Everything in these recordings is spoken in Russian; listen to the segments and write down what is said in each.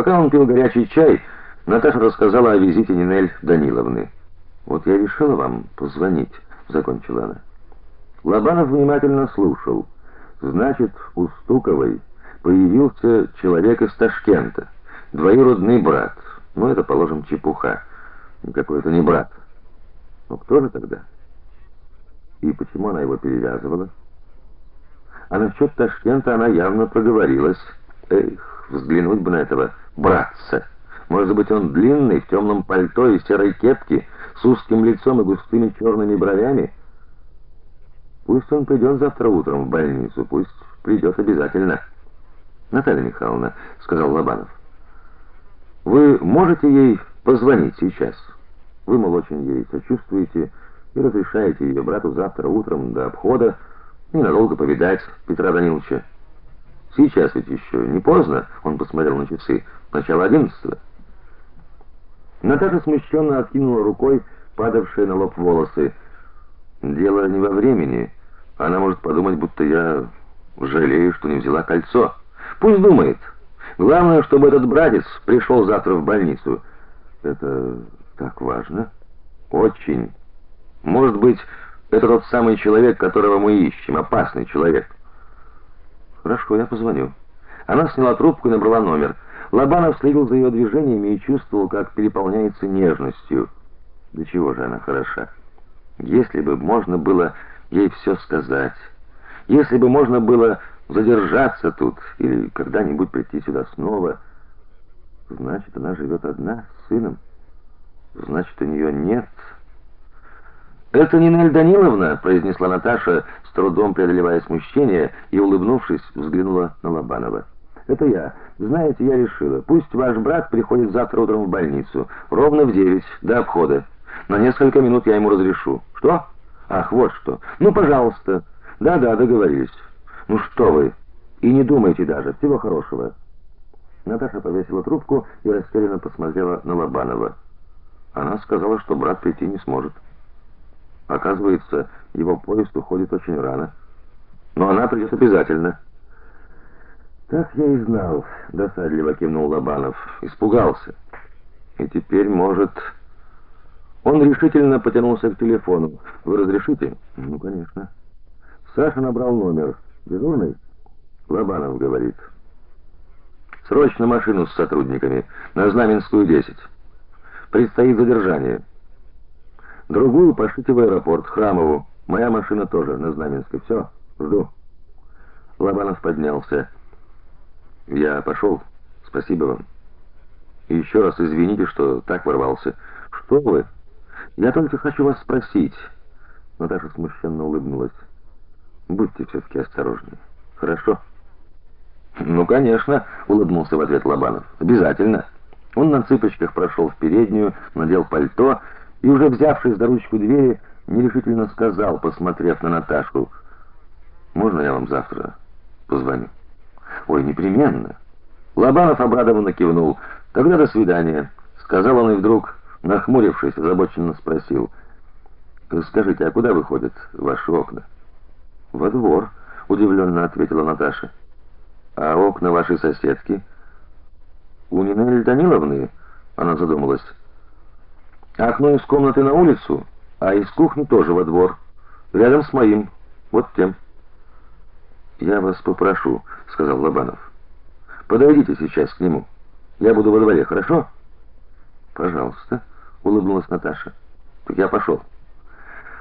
Пока он пил горячий чай, Наташа рассказала о визите Нинель Даниловны. Вот я решила вам позвонить, закончила она. Лобанов внимательно слушал. Значит, у Стуковой появился человек из Ташкента, двоюродный брат. Ну это, положим, чепуха. Никакой это не брат. Ну кто же тогда? И почему она его перевязывала? А насчет Ташкента она явно проговорилась. Эх, взглянуть бы на этого братца. Может быть, он длинный, в темном пальто и серой кепке, с узким лицом и густыми черными бровями. Пусть он придет завтра утром в больницу, пусть придет обязательно. Наталья Михайловна, сказал Лобанов. Вы можете ей позвонить сейчас? Вы мол очень ей сочувствуете и разрешаете ее брату завтра утром до обхода ненадолго повидать Петра Даниловича. Сейчас ведь еще не поздно, он посмотрел на часы. Начало одиннадцатого. Наташа смущенно откинула рукой падавшие на лоб волосы. Дело не во времени. Она может подумать, будто я жалею, что не взяла кольцо. Пусть думает. Главное, чтобы этот братец пришел завтра в больницу. Это так важно. Очень. Может быть, это тот самый человек, которого мы ищем, опасный человек. Хорошо, я позвоню. Она сняла трубку и набрала номер. Лобанов следил за ее движениями и чувствовал, как переполняется нежностью. До чего же она хороша. Если бы можно было ей все сказать. Если бы можно было задержаться тут или когда-нибудь прийти сюда снова, значит, она живет одна с сыном. Значит, у нее нет «Это Нинель Даниловна», — произнесла Наташа, с трудом преодолевая смущение, и, улыбнувшись, взглянула на Лобанова. «Это я. Знаете, я решила. Пусть ваш брат приходит завтра утром в больницу. Ровно в девять, до обхода. На несколько минут я ему разрешу. Что? Ах, вот что. Ну, пожалуйста. Да-да, договорились. Ну что вы? И не думайте даже. Всего хорошего». Наташа повесила трубку и растерянно посмотрела на Лобанова. Она сказала, что брат прийти не сможет. Оказывается, его поезд уходит очень рано. Но она придет обязательно. Так я и знал, досадливо кивнул Лобанов. Испугался. И теперь, может, он решительно потянулся к телефону. Вы разрешите? Ну, конечно. Саша набрал номер. Дежурный? Лобанов говорит. Срочно машину с сотрудниками на Знаменскую 10. Предстоит задержание. Другую пошлите в аэропорт, Храмову. Моя машина тоже на Знаменской. Все, жду. Лобанов поднялся. Я пошел. Спасибо вам. И еще раз извините, что так ворвался. Что вы? Я только хочу вас спросить. Наташа смущенно улыбнулась. Будьте все таки осторожнее. Хорошо? Ну, конечно, улыбнулся в ответ Лобанов. Обязательно. Он на цыпочках прошел в переднюю, надел пальто и уже взявшись за ручку двери, нерешительно сказал, посмотрев на Наташу: "Можно я вам завтра позвоню?" "Ой, непременно". Лобанов обрадованно кивнул. "Тогда до свидания", сказал он и вдруг, нахмурившись, озабоченно спросил: "Скажите, а куда выходят ваши окна?" "Во двор", удивленно ответила Наташа. "А окна вашей соседки?" "У Нины Даниловны?" Она задумалась. Окно из комнаты на улицу, а из кухни тоже во двор, рядом с моим, вот тем. Я вас попрошу, сказал Лобанов. Подойдите сейчас к нему. Я буду во дворе, хорошо? Пожалуйста, улыбнулась Наташа. Так я пошел».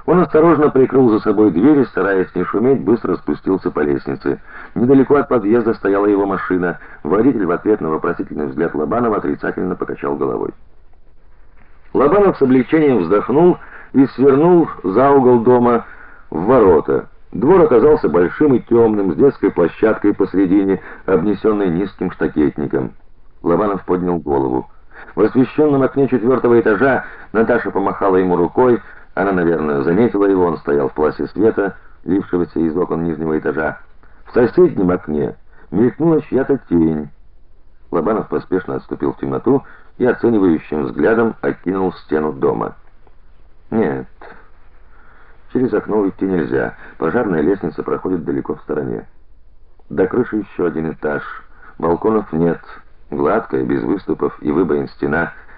Он осторожно прикрыл за собой дверь и, стараясь не шуметь, быстро спустился по лестнице. Недалеко от подъезда стояла его машина. Водитель в ответ на вопросительный взгляд Лобанова отрицательно покачал головой. Лобанов с облегчением вздохнул и свернул за угол дома в ворота. Двор оказался большим и темным, с детской площадкой посредине, обнесенной низким штакетником. Лобанов поднял голову. В освещенном окне четвертого этажа Наташа помахала ему рукой. Она, наверное, заметила его, он стоял в пласе света, лившегося из окон нижнего этажа. В соседнем окне мелькнула чья-то тень. Лобанов поспешно отступил в темноту и оценивающим взглядом окинул стену дома. Нет. Через окно уйти нельзя. Пожарная лестница проходит далеко в стороне. До крыши еще один этаж. Балконов нет. Гладкая, без выступов и выбоин стена